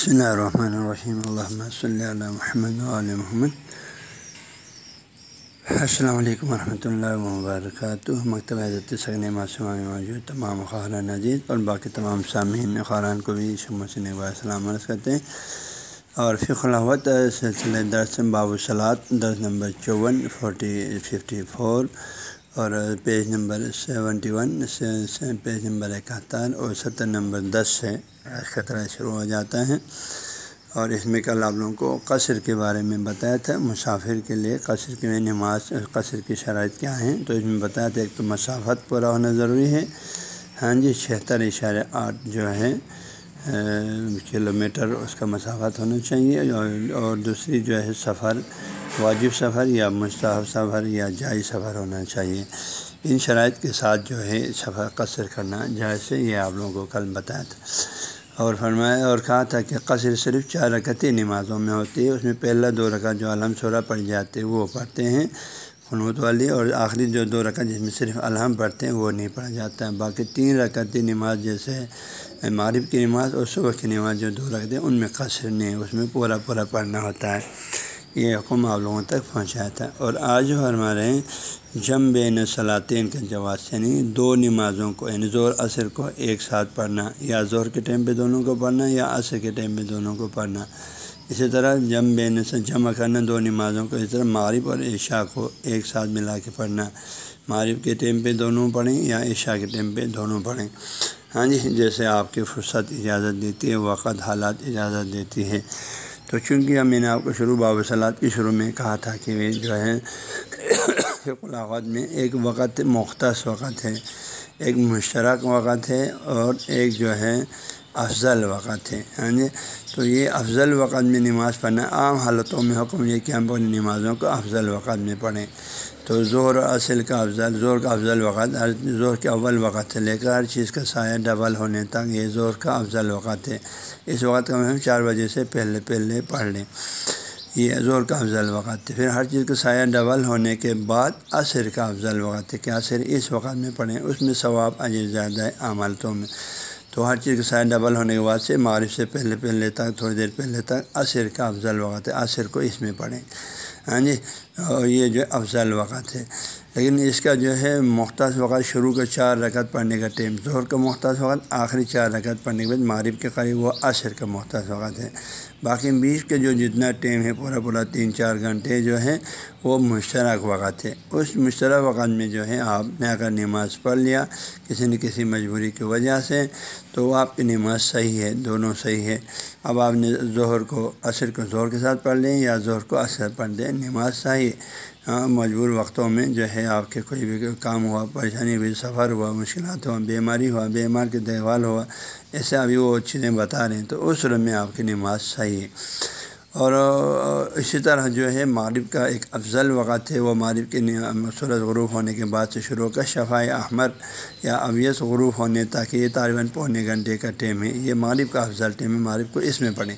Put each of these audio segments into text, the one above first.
بسم اللہ الرحمن الرحیم الحمۃ صلی اللہ محمد علیہ محمد السلام علیکم ورحمۃ اللہ وبرکاتہ مکتبہ عزت سگن معصومہ میں موجود تمام خارہ نجید اور باقی تمام سامعین خاران کو بھی شموسن السلام عرض کرتے ہیں. اور فی الحوت سلسلہ درس باب الصلاط درس نمبر چون، فورٹی، ففٹی فور اور page number seventy one page number اکہتر اور ستر نمبر دس سے خطرہ شروع ہو جاتا ہے۔ اور اس میں کل آپ لوگوں کو قصر کے بارے میں بتایا تھا، مسافر کے لیے قصر کے نماز، قصر کی شرائط کیا ہیں؟ تو اس میں بتایا تھا، ایک تو مسافت پورا ہونا ضروری ہے۔ ہاں جی چھہتر اشارے آٹھ جو ہے کلو میٹر اس کا مسافت ہونا چاہیے اور دوسری جو ہے سفر، واجب سفر یا مستحب سفر یا جائز سفر ہونا چاہیے۔ ان شرائط کے ساتھ جو ہے سفر قصر کرنا جیسے یہ آپ لوگوں کو کل بتایا تھا۔ اور فرمایا، اور کہا تھا کہ قصر صرف چار رکعتی نمازوں میں ہوتی ہے، اس میں پہلا دو رکعت جو علم سورہ پڑھ جاتے وہ پڑھتے ہیں قنوت والی، اور آخری جو دو رکعت جس میں صرف الحم پڑھتے ہیں، وہ نہیں پڑھا جاتا۔ ہے باقی تین رکعتی نماز جیسے معرف کی نماز اور صبح کی نماز جو دو رکھتے ہیں، ان میں قصر نہیں، اس میں پورا پورا پڑھنا ہوتا ہے۔ یہ حکم آپ لوگوں تک پہنچایا تھا اور آج فرما رہے ہیں جم بین صلاطین کے جواز سے نہیں دو نمازوں کو یعنی زور عصر کو ایک ساتھ پڑھنا، یا زور کے ٹائم پہ دونوں کو پڑھنا، یا عصر کے ٹائم پہ دونوں کو پڑھنا۔ اسی طرح جم بین سے جمع کرنا دو نمازوں کو، اسی طرح معرف اور عشاء کو ایک ساتھ ملا کے پڑھنا۔ معرف کے ٹائم پہ دونوں پڑھیں یا عشاء کے ٹائم پہ دونوں پڑھیں۔ ہاں جی جیسے آپ کی فرصت اجازت دیتی ہے، وقت، حالات اجازت دیتی ہے۔ تو چونکہ میں نے آپ کو شروع باب سلاد کی شروع میں کہا تھا کہ جو ہے خلاقات میں ایک وقت مختص وقت ہے، ایک مشترک وقت ہے اور ایک جو ہے افضل وقت ہے ہاں جی یعنی تو یہ افضل وقت میں نماز پڑھنا عام حالتوں میں حکم یہ کہ ہم اپنی نمازوں کو افضل وقت میں پڑھیں۔ تو زور اصل کا افضل زور کا افضل وقت، ہر زور کے اول وقت سے لے کر ہر چیز کا سایہ ڈبل ہونے تک یہ زور کا افضل وقت ہے۔ اس وقت کا ہم چار بجے سے پہلے پہلے پڑھ لیں۔ یہ زور کا افضل وقت ہے۔ پھر ہر چیز کا سایہ ڈبل ہونے کے بعد عصر کا افضل وقت ہے کہ عصر اس وقت میں پڑھیں۔ اس میں ثواب اجر زیادہ ہے عملتوں میں۔ تو ہر چیز کا سائے ڈبل ہونے کے بعد سے معرف سے پہلے پہلے تک تھوڑی دیر پہلے تک عصر کا افضل وقت ہے، عصر کو اس میں پڑھیں۔ ہاں جی اور یہ جو افضل وقت ہے۔ لیکن اس کا جو ہے مختص وقت شروع کا چار رکعت پڑھنے کا ٹائم زہر کا مختص وقت، آخری چار رکعت پڑھنے کے بعد معرف کے قریب وہ عصر کا مختص وقت ہے۔ باقی بیچ کے جو جتنا ٹائم ہے پورا پورا تین چار گھنٹے جو ہے وہ مشترک وقت ہے۔ اس مشترک وقت میں جو ہے آپ نے اگر نماز پڑھ لیا کسی نہ کسی مجبوری کی وجہ سے تو وہ آپ کی نماز صحیح ہے، دونوں صحیح ہے۔ اب آپ نے ظہر کو، عصر کو زہر کے ساتھ پڑھ لیں یا ظہر کو عصر پڑھ دیں نماز صحیح ہاں مجبور وقتوں میں جو ہے آپ کے کوئی بھی کام ہوا، پریشانی ہوئی، سفر ہوا، مشکلات ہوا، بیماری ہوا، بیمار کی دیکھ بھال ہوا، ایسے ابھی وہ چیزیں بتا رہے ہیں، تو اس روم میں آپ کی نماز صحیح ہے۔ اور اسی طرح جو ہے معرف کا ایک افضل وقت ہے، وہ معرف کے سورج غروف ہونے کے بعد سے شروع کا شفاء احمر یا اویس غروف ہونے تک یہ طالباً پونے گھنٹے کا ٹیم ہے۔ یہ معرف کا افضل ٹیم ہے معرف کو اس میں پڑھیں۔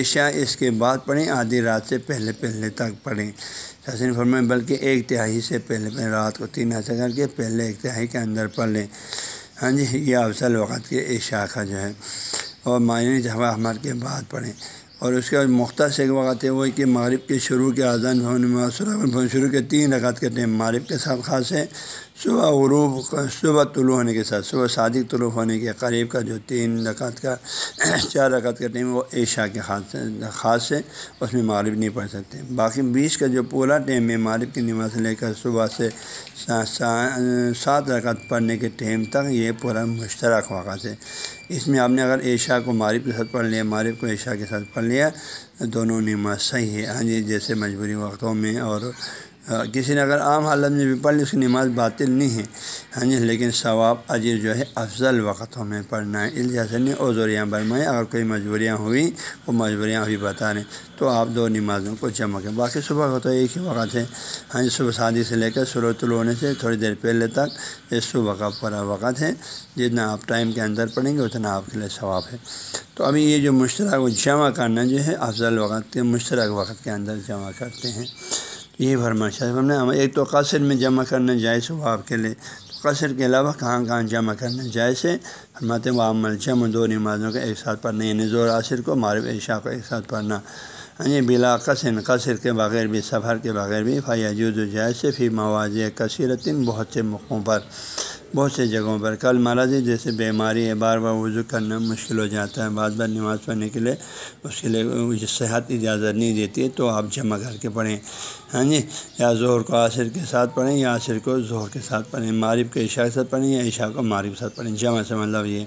عشاء اس کے بعد پڑھیں، آدھی رات سے پہلے پہلے تک پڑھیں۔ حسین فرمائیں بلکہ ایک تہائی سے پہلے پہلے رات کو تین حصہ کر کے پہلے ایک تہائی کے اندر پڑھ لیں۔ ہاں جی یہ افضل وقت کے عشاء کا جو ہے۔ اور معنی جہاں احمد کے بعد پڑھیں۔ اور اس کے بعد مختص ایک وقت ہے وہ کہ معرف کے شروع کے آزان ہونے میں شروع کے تین رکعت کے ٹائم معرف کے ساتھ خاص ہے صبح غروب صبح طلوع ہونے کے ساتھ، صبح صادق طلوع ہونے کے قریب کا جو تین رکعت کا چار رکعت کا ٹائم وہ عشاء کے خاص خاص ہے اس میں معرف نہیں پڑھ سکتے۔ باقی بیس کا جو پورا ٹائم ہے معرف کی نماز لے کر صبح سے سات رکعت پڑھنے کے ٹائم تک یہ پورا مشترک وقت ہے اس میں آپ نے اگر عشاء کو معرف کے ساتھ پڑھ لیا معرف کو عشاء کے ساتھ پڑھ لیا دونوں نماز صحیح ہے ہاں جی جیسے مجبوری وقتوں میں اور کسی نے اگر عام حالت میں بھی پڑھ لی، اس کی نماز باطل نہیں ہے۔ ہاں جی لیکن ثواب اجر جو ہے افضل وقتوں میں پڑھنا ہے۔ اس جیسے نہیں اوزوریاں برمائیں اگر کوئی مجبوریاں ہوئیں وہ مجبوریاں ابھی بتا رہے ہیں۔ تو آپ دو نمازوں کو جمع کریں۔ باقی صبح کا تو ایک ہی وقت ہے۔ ہاں جی صبح شادی سے لے کر سرو طلوع ہونے سے تھوڑی دیر پہلے تک یہ صبح کا پورا وقت ہے۔ جتنا آپ ٹائم کے اندر پڑھیں گے، اتنا آپ کے لیے ثواب ہے۔ تو ابھی یہ جو مشترک جمع کرنا جو ہے، افضل وقت کے مشترک وقت کے اندر جمع کرتے ہیں۔ یہ فرمائش ہے ہم نے ایک تو قاصر میں جمع کرنا جائز ہوا آپ کے لیے قصر کے علاوہ کہاں کہاں جمع کرنا جیسے فرماتے وہ عمل جمع دو نمازوں کا ایک ساتھ پڑھنا یعنی زور عصر کو معرف عشاء کو ایک ساتھ پڑھنا۔ ہاں جی بلا قصر قصر کے بغیر بھی، سفر کے بغیر بھی فیاجود جیسے فی مواضع کثیرتن، بہت سے موقعوں پر۔ بہت سے جگہوں پر۔ کل مرض جی جیسے بیماری ہے، بار بار وضو کرنا مشکل ہو جاتا ہے۔ بعض بار نماز پڑھنے کے لیے اس کے لیے صحت اجازت نہیں دیتی ہے، تو آپ جمع کر کے پڑھیں۔ ہاں جی یا زہر کو عصر کے ساتھ پڑھیں، یا عصر کو زہر کے ساتھ پڑھیں۔ معرف کے عشاء کے ساتھ پڑھیں یا عشاء کو معرف کے ساتھ پڑھیں۔ جمع سے مطلب یہ۔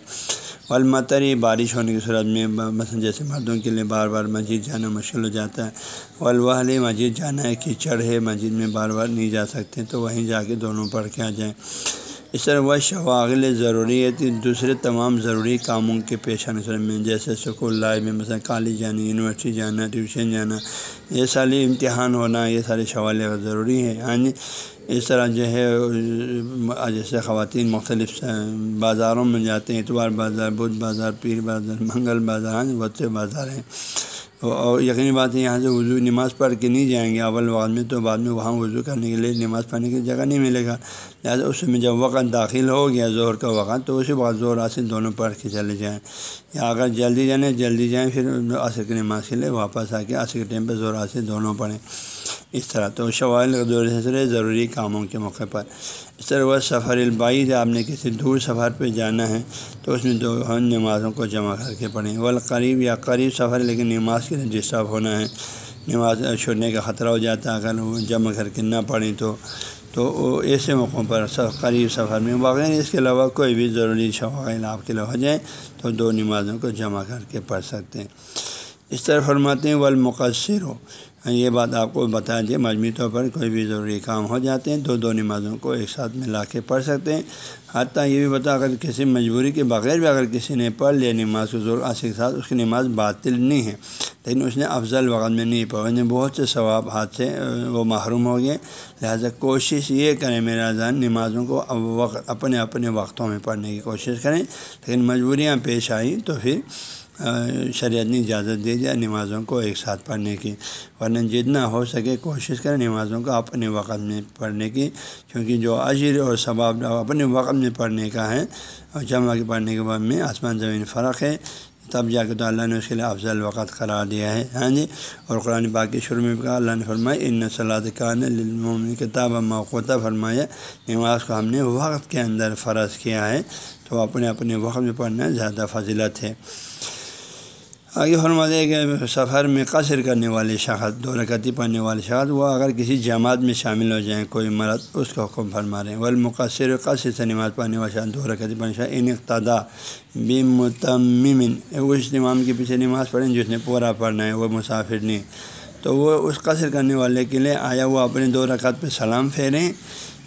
والمتری بارش ہونے کی صورت میں مثلاً جیسے مردوں کے لیے بار بار مسجد جانا مشکل ہو جاتا ہے۔ والوہل مسجد جانا ہے کیچڑ ہے مسجد میں بار بار نہیں جا سکتے، تو وہیں جا کے دونوں پڑھ کے آ جائیں۔ اس طرح وہ شواغل ضروری ہے دوسرے تمام ضروری کاموں کے پیش آنے میں جیسے سکول لائف میں مثلا کالج جانا، یونیورسٹی جانا، ٹیوشن جانا، یہ سارے امتحان ہونا، یہ سارے شوالے ضروری ہے ہاں جی اس طرح جو ہے، جیسے خواتین مختلف بازاروں میں جاتے ہیں، اتوار بازار، بدھ بازار، پیر بازار، منگل بازار ہاں جی، بہت سے بازار ہیں۔ اور یقینی بات ہے یہاں سے وضو نماز پڑھ کے نہیں جائیں گے، اول وقت میں تو بعد میں وہاں وضو کرنے کے لیے نماز پڑھنے کی جگہ نہیں ملے گا۔ لہٰذا اس میں جب وقت داخل ہو گیا زہر کا وقت، تو اسی وقت زہر حاصل دونوں پڑھ کے چلے جائیں۔ یا اگر جلدی جانے، جلدی جائیں، پھر عصر کی نماز کے لیے واپس آ کے عصر کے ٹائم پہ زور حاصل دونوں پڑھیں۔ اس طرح تو شوال سے ضروری کاموں کے موقع پر۔ اس طرح وہ سفر البائی آپ نے کسی دور سفر پہ جانا ہے تو اس میں دو نمازوں کو جمع کر کے پڑھیں۔ وہ قریب یا قریب سفر لیکن نماز کے لیے ڈسٹرب ہونا ہے۔ نماز چھوڑنے کا خطرہ ہو جاتا ہے۔ اگر وہ جمع کر کے نہ پڑھیں تو تو ایسے موقعوں پر قریب سفر میں بغیر اس کے علاوہ کوئی بھی ضروری شوائل آپ کے لیے ہو جائیں تو دو نمازوں کو جمع کر کے پڑھ سکتے ہیں۔ اس طرح فرماتے ہیں، والمقصر۔ ہو یہ بات آپ کو بتا دیں مجموعی طور پر کوئی بھی ضروری کام ہو جاتے ہیں تو دو نمازوں کو ایک ساتھ ملا کے پڑھ سکتے ہیں۔ حتیٰ یہ بھی بتا، اگر کسی مجبوری کے بغیر بھی اگر کسی نے پڑھ لیا، نماز کو ضرور عصر کے ساتھ اس کی نماز باطل نہیں ہے۔ لیکن اس نے افضل وقت میں نہیں پڑھا یعنی بہت سے ثواب ہاتھ سے وہ محروم ہو گئے۔ لہٰذا کوشش یہ کریں میرا ذہن نمازوں کو وقت، اپنے اپنے وقتوں میں پڑھنے کی کوشش کریں۔ لیکن مجبوریاں پیش آئیں تو پھر شریعت نے اجازت دے دیا نمازوں کو ایک ساتھ پڑھنے کی۔ ورنہ جتنا ہو سکے کوشش کریں نمازوں کو اپنے وقت میں پڑھنے کی، کیونکہ جو عجر اور ثباب اپنے وقت میں پڑھنے کا ہے اور جمع کے پڑھنے کے بعد میں آسمان زمین فرق ہے، تب جا کے تو اللہ نے اس کے لیے افضل وقت قرار دیا ہے۔ ہاں جی؟ اور قرآن باقی شروع میں کہا، اللہ نے فرمایا، ان صلاح کان کتاب موقع فرمایا، نماز کو ہم نے وقت کے اندر فرض کیا ہے، تو اپنے اپنے وقت میں پڑھنا زیادہ فضلت ہے۔ آگے فرماتے کہ سفر میں قصر کرنے والے شخص، دو رکعتی پڑھنے والے شخص، وہ اگر کسی جماعت میں شامل ہو جائیں، کوئی مرد اس کا حکم فرما رہے ہیں۔ والمقصر، قصر سے نماز پڑھنے والے شخص، دو رکعتی پڑھنے شاخ ان اقتدا بمتمن اس امام کے پیچھے نماز پڑھیں جس نے پورا پڑھنا ہے، وہ مسافر نہیں۔ تو وہ اس قصر کرنے والے کے لیے آیا، وہ اپنے دو رکعت پہ سلام پھیریں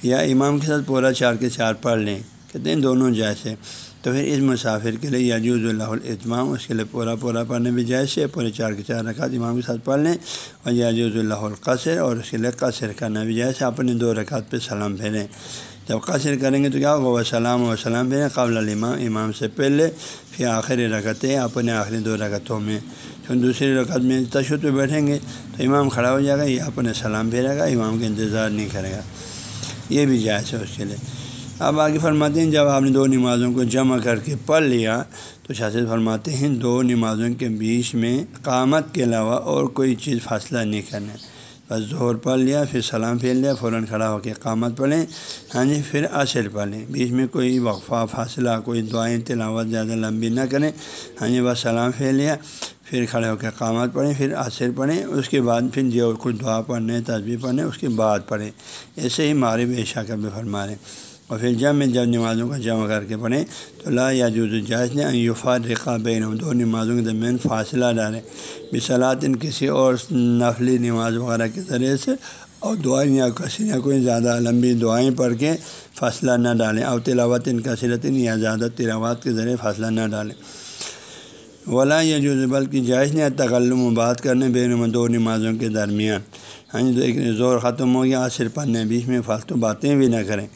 یا امام کے ساتھ پورا چار کے چار پڑھ لیں۔ کہتے ہیں، دونوں جیسے۔ تو پھر اس مسافر کے لیے یاجوز اللہ الاطمام اس کے لیے پورا پورا پڑھنے بھی جائز ہے، پورے چار کے چار رکعت امام کے ساتھ پڑھ لیں اور یاجوز اللہ القصر اور اس کے لیے قصر کرنا بھی جائز ہے، اپنے دو رکعت پہ سلام پھیریں جب قصر کریں گے تو کیا ہوگا؟ وہ سلام و سلام پھیریں قبل الامام، امام سے پہلے، پھر آخری رکعتیں اپنے آخری دو رکعتوں میں۔ پھر دوسری رکعت میں تشدد بیٹھیں گے تو امام کھڑا ہو جائے گا، یہ اپنے سلام پھیرے گا، امام کا انتظار نہیں کرے گا۔ یہ بھی جائز ہے اس کے لیے۔ اب آگے فرماتے ہیں، جب آپ نے دو نمازوں کو جمع کر کے پڑھ لیا، تو شاست فرماتے ہیں، دو نمازوں کے بیچ میں قامت کے علاوہ اور کوئی چیز فاصلہ نہیں کرنا۔ بس زور پڑھ لیا، پھر سلام پھیل لیا، فوراً کھڑا ہو کے قامت پڑھیں۔ ہاں جی پھر عصر پڑھ لیں بیچ میں کوئی وقفہ، فاصلہ، کوئی دعائیں، تلاوت زیادہ لمبی نہ کریں۔ ہاں جی بس سلام پھیل لیا، پھر کھڑے ہو کے قامت پڑھیں، پھر عصر پڑھیں۔ اس کے بعد پھر جو کچھ دعا پڑھنے تصویر پڑھیں اس کے بعد پڑھیں۔ ایسے ہی مارب عشا کا بھی فرما رہے اور پھر جب میں جب نمازوں کا جمع کر کے پڑھیں تو لا یا جو جائز نے یوفا رقا بین دو نمازوں کے درمیان فاصلہ ڈالیں۔ بصلاطن کسی اور نفلی نماز وغیرہ کے ذریعے سے اور دعائیں یا کسی یا کوئی زیادہ لمبی دعائیں پڑھ کے فاصلہ نہ ڈالیں اور تلاوت ان کثرتن یا زیادہ تلاوات کے ذریعے فاصلہ نہ ڈالیں۔ ولا یا جو بلکہ جائز نے تغلم و بات کرنے بے دو نمازوں کے درمیان۔ ہاں جی ایک زور ختم ہو گیا صرف پڑھنے بیچ میں فالتو باتیں بھی نہ کریں۔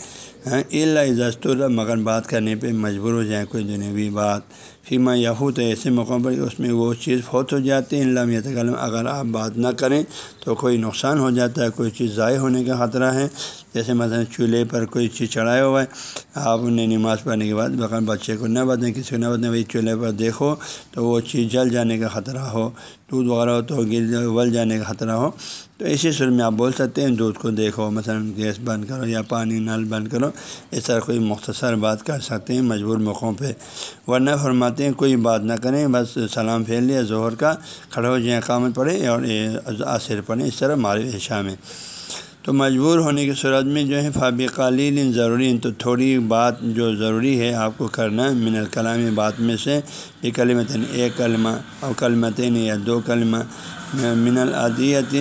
ہاں، اللہ دستور مگر بات کرنے پہ مجبور ہو جائیں کوئی دنیوی بات۔ فیما یہو تو ایسے موقعوں پر اس میں وہ چیز فوت ہو جاتی ہے لمیت تکلم اگر آپ بات نہ کریں تو کوئی نقصان ہو جاتا ہے، کوئی چیز ضائع ہونے کا خطرہ ہے۔ جیسے مثلا چولہے پر کوئی چیز چڑھایا ہوا ہے، آپ انہیں نماز پڑھنے کے بعد بغیر بچے کو نہ بتائیں کسی کو نہ بتائیں وہی چولہے پر دیکھو تو وہ چیز جل جانے کا خطرہ ہو، دودھ وغیرہ ہو تو گر ابل جانے کا خطرہ ہو۔ تو اسی صورت میں آپ بول سکتے ہیں، دودھ کو دیکھو، مثلا گیس بند کرو یا پانی نل بند کرو، اس طرح کوئی مختصر بات کر سکتے ہیں مجبور موقعوں پہ۔ ورنہ فرماتے ہیں، کوئی بات نہ کریں، بس سلام پھیل لیا، ظہر کا کھڑے ہو جائیں قامت پڑھیں اور عصر پڑھیں، اس طرح مارو عشاء میں۔ تو مجبور ہونے کی صورت میں جو ہے فابی قلیل ضروری، تو تھوڑی بات جو ضروری ہے آپ کو کرنا من الکلامی بات میں سے یہ کلمتین ایک کلمہ اور کلمتین یا دو کلمہ، من العدیت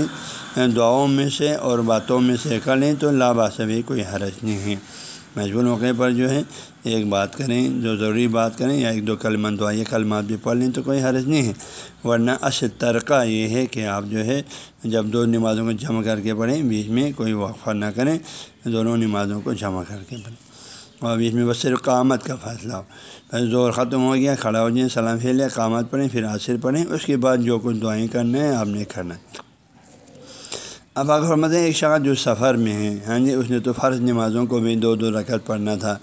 دعاؤں میں سے اور باتوں میں سے کر لیں تو لابا سبھی کوئی حرج نہیں ہے۔ مجبور موقع پر جو ہے، ایک بات کریں جو ضروری بات کریں یا ایک دو کلمہ دعائیں کلمات بھی پڑھ لیں تو کوئی حرج نہیں ہے۔ ورنہ اصل ترقہ یہ ہے کہ آپ جو ہے جب دو نمازوں کو جمع کر کے پڑھیں، بیچ میں کوئی وقفہ نہ کریں، دونوں نمازوں کو جمع کر کے پڑھیں۔ اور بیچ میں بس صرف قامت کا فیصلہ ہو۔ بس زور ختم ہو گیا، کھڑا ہو جائیں، سلام پھیلے قامت پڑھیں، پھر عصر پڑھیں، اس کے بعد جو کچھ دعائیں کرنا ہے، آپ نے کرنا ہے۔ اب آپ فرماتے ہیں ایک شخص جو سفر میں ہیں ہاں جی اس نے تو فرض نمازوں کو بھی دو دو رکعت پڑھنا تھا۔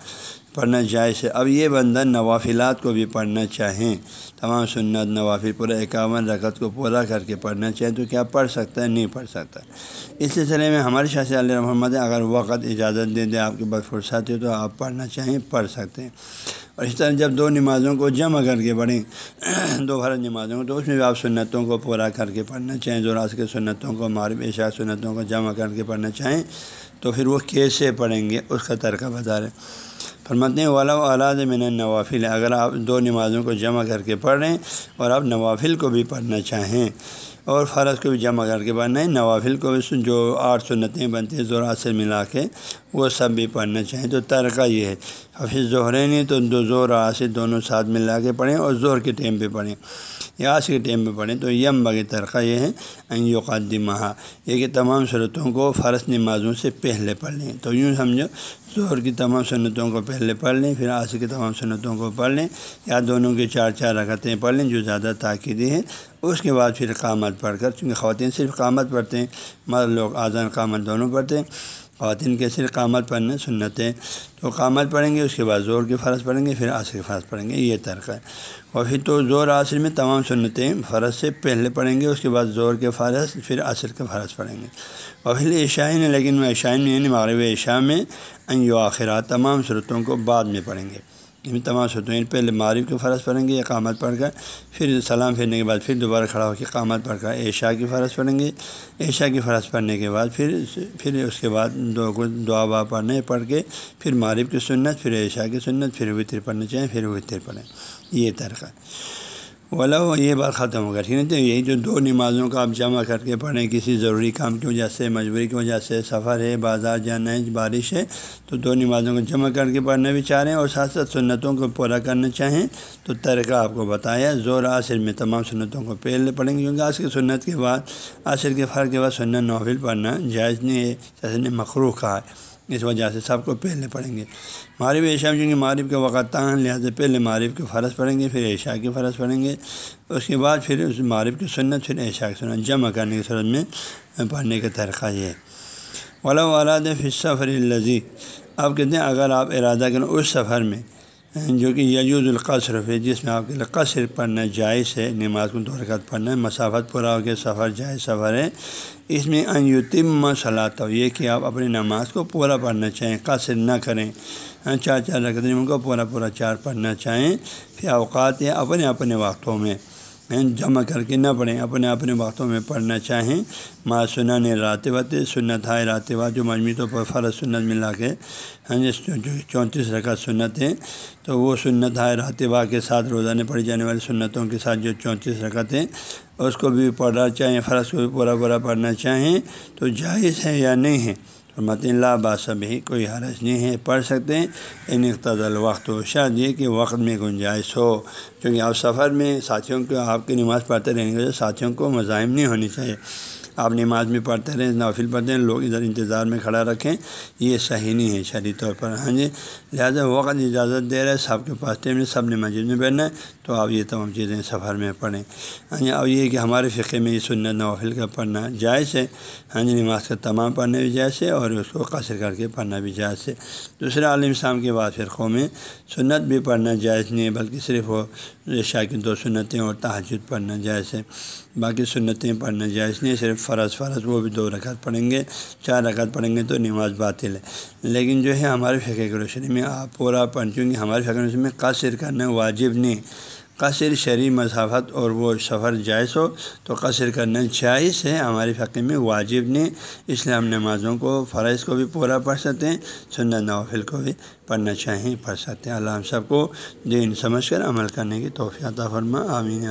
پڑھنا جائز ہے۔ اب یہ بندہ نوافلات کو بھی پڑھنا چاہیں، تمام سنت نوافل پورا اکاون رکعت کو پورا کر کے پڑھنا چاہیں تو کیا پڑھ سکتا ہے؟ نہیں پڑھ سکتا۔ اس سلسلے میں ہمارے شاہ سے علیہ محمد اگر وقت اجازت دے دے آپ کے بعد فرصت ہے تو آپ پڑھنا چاہیں، پڑھ سکتے ہیں۔ اور اس طرح جب دو نمازوں کو جمع کر کے پڑھیں، دو فرض نمازوں کو، تو اس میں بھی آپ سنتوں کو پورا کر کے پڑھنا چاہیں جو راز کے سنتوں کو مارب عشاء سنتوں کو جمع کر کے پڑھنا چاہیں تو پھر وہ کیسے پڑھیں گے؟ اس کا ترکہ بتا رہے فرماتے ہیں والا اعلیٰ من نوافل اگر آپ دو نمازوں کو جمع کر کے پڑھ رہے ہیں اور آپ نوافل کو بھی پڑھنا چاہیں اور فرض کو بھی جمع کر کے پڑھنا ہے، نوافل کو بھی جو آٹھ سنتیں بنتی ہیں زور سے ملا کے وہ سب بھی پڑھنا چاہیں۔ تو ترکہ یہ ہے حفظ ظہرے نہیں تو دو زور آصر دونوں ساتھ ملا کے پڑھیں اور زور کے ٹائم پہ پڑھیں۔ یا آج کے ٹائم پہ پڑھیں تو یم بغیر ترقہ یہ ہے ان این یہ کہ تمام صورتوں کو فرض نمازوں سے پہلے پڑھ لیں۔ تو یوں سمجھو زہر کی تمام سنتوں کو پہلے پڑھ لیں، پھر آج کی تمام سنتوں کو پڑھ لیں، یا دونوں کی چار چار رکعتیں پڑھ لیں جو زیادہ تاکیدی ہیں۔ اس کے بعد پھر قامت پڑھ کر، چونکہ خواتین صرف قامت پڑھتے ہیں مرد لوگ آزان قامت دونوں پڑھتے ہیں۔ خواتین کے صرف قامت پڑھنے سنتیں۔ تو قامت پڑھیں گے، اس کے بعد زور کی فرض پڑھیں گے، پھر عصر کی فرض پڑھیں گے، یہ ترک ہے۔ اور پھر تو زور عصر میں تمام سنتیں فرض سے پہلے پڑھیں گے، اس کے بعد زور کے فرض، پھر عصر کے فرض پڑھیں گے۔ اور پھر عشائن ہے لیکن عشائن میں یعنی مغرب عشاء میں یو آخرات تمام صورتوں کو بعد میں پڑھیں گے۔ تمام صورتوں پہلے معرف کے فرض پڑھیں گے، اقامت پڑھ کر، پھر سلام پھیرنے کے بعد، پھر دوبارہ کھڑا ہو کے اقامت پڑھ کر عشاء کی فرض پڑھیں گے۔ عشاء کی فرض پڑھنے کے بعد پھر پھر اس کے بعد دو دعا با پڑھنے پڑھ کے پھر معرف کی سنت، پھر عشاء کی سنت، پھر وطر پڑھنے چاہیں، پھر وطر پڑھیں۔ یہ طرقہ والا یہ بات ختم ہوگا ٹھیک ہے تو یہی جو دو نمازوں کا آپ جمع کر کے پڑھیں، کسی ضروری کام کی وجہ سے، مجبوری کی وجہ سے، سفر ہے، بازار جانا ہے، بارش ہے، تو دو نمازوں کو جمع کر کے پڑھنا بھی چاہ رہے ہیں اور ساتھ ساتھ سنتوں کو پورا کرنا چاہیں، تو طریقہ آپ کو بتایا زور عصر میں تمام سنتوں کو پہلے پڑھیں گے، کیونکہ آج کی سنت کے بعد، عصر کے فرق کے بعد سنت نوفل پڑھنا جائز نہیں ہے، جیسے نے مخروق کہا ہے۔ اس وجہ سے سب کو پہلے پڑھیں گے۔ معرف عشاء چونکہ معرف کے وقت تاہن لہٰذا پہلے معرف کے فرض پڑھیں گے، پھر عشاء کے فرض پڑھیں گے۔ اس کے بعد پھر اس معرف کی سنت، پھر عشاء کی سنت۔ جمع کرنے کی صورت میں پڑھنے کا طریقہ یہ ہے۔ ولا ولاد فصفر الزی اب کہتے ہیں اگر آپ ارادہ کریں اس سفر میں، جو کہ یجوز القصر ہے، جس میں آپ کے لیے قصر پڑھنا جائز ہے، نماز کو دو رکعت پڑھنا ہے، مسافت پورا ہو کے سفر جائز سفر ہے۔ اس میں انتم صلاح ہو یہ کہ آپ اپنی نماز کو پورا پڑھنا چاہیں، قصر نہ کریں۔ ہاں، چار چار رکعت ان کو پورا پورا چار پڑھنا چاہیں۔ پھر اوقات یا اپنے اپنے وقتوں میں۔ ہاں، جمع کر کے نہ پڑھیں، اپنے اپنے وقتوں میں پڑھنا چاہیں۔ ماں سنا نے رات وط سنت ہائے رات جو مجموعی طور پر فرض سنت ملا کے ہاں جی جو چونتیس رکعت سنت ہیں، تو وہ سنت ہائے رات کے ساتھ روزانہ پڑھی جانے والی سنتوں کے ساتھ جو چونتیس رکعت ہیں اس کو بھی پڑھنا چاہیں، فرض کو بھی پورا پورا پڑھنا چاہیں تو جائز ہے یا نہیں ہے؟ مت اللہ باسب بھی کوئی حرج نہیں ہے، پڑھ سکتے ہیں۔ ان اقتدال الوقت ہو شاید یہ کہ وقت میں گنجائش ہو۔ کیونکہ آپ سفر میں ساتھیوں کو، آپ کی نماز پڑھتے رہیں گے ساتھیوں کو مزاحم نہیں ہونی چاہیے۔ آپ نماز میں پڑھتے رہیں نوفل پڑھتے ہیں لوگ ادھر انتظار میں کھڑا رکھیں، یہ صحیح نہیں ہے شرعی طور پر۔ ہاں جی لہٰذا وقت اجازت دے رہے سب کے پاس ٹائم سب نے مسجد میں بیٹھنا ہے، تو آپ یہ تمام چیزیں سفر میں پڑھیں۔ ہاں جی اب یہ کہ ہمارے فقے میں یہ سنت نوافل کا پڑھنا جائز ہے۔ ہاں جی نماز کا تمام پڑھنا بھی جائز ہے اور اس کو قصر کر کے پڑھنا بھی جائز ہے۔ دوسرے عالم شام کے بعد فرقوں میں سنت بھی پڑھنا جائز نہیں ہے، بلکہ صرف وہ عشاء کی دو سنتیں اور تحجد پڑھنا جائز ہے۔ باقی سنتیں پڑھنا جائز نہیں، صرف فرض فرض وہ بھی دو رکعت پڑھیں گے، چار رکعت پڑھیں گے تو نماز باطل ہے۔ لیکن جو ہے ہمارے فقہ روشنی میں آپ پورا پڑھ چونکہ ہمارے فقہ روشنی میں قصر کرنا واجب نہیں۔ قصر شرعی مسافت اور وہ سفر جائز ہو تو قصر کرنا جائز ہے۔ ہمارے فقے میں واجب نہیں اس لیے ہم نمازوں کو، فرائض کو بھی پورا پڑھ سکتے ہیں، سنت نوافل کو بھی پڑھنا چاہیں، پڑھ سکتے ہیں۔ اللہ ہم سب کو دین سمجھ کر عمل کرنے کی توفیع فرما۔ آمین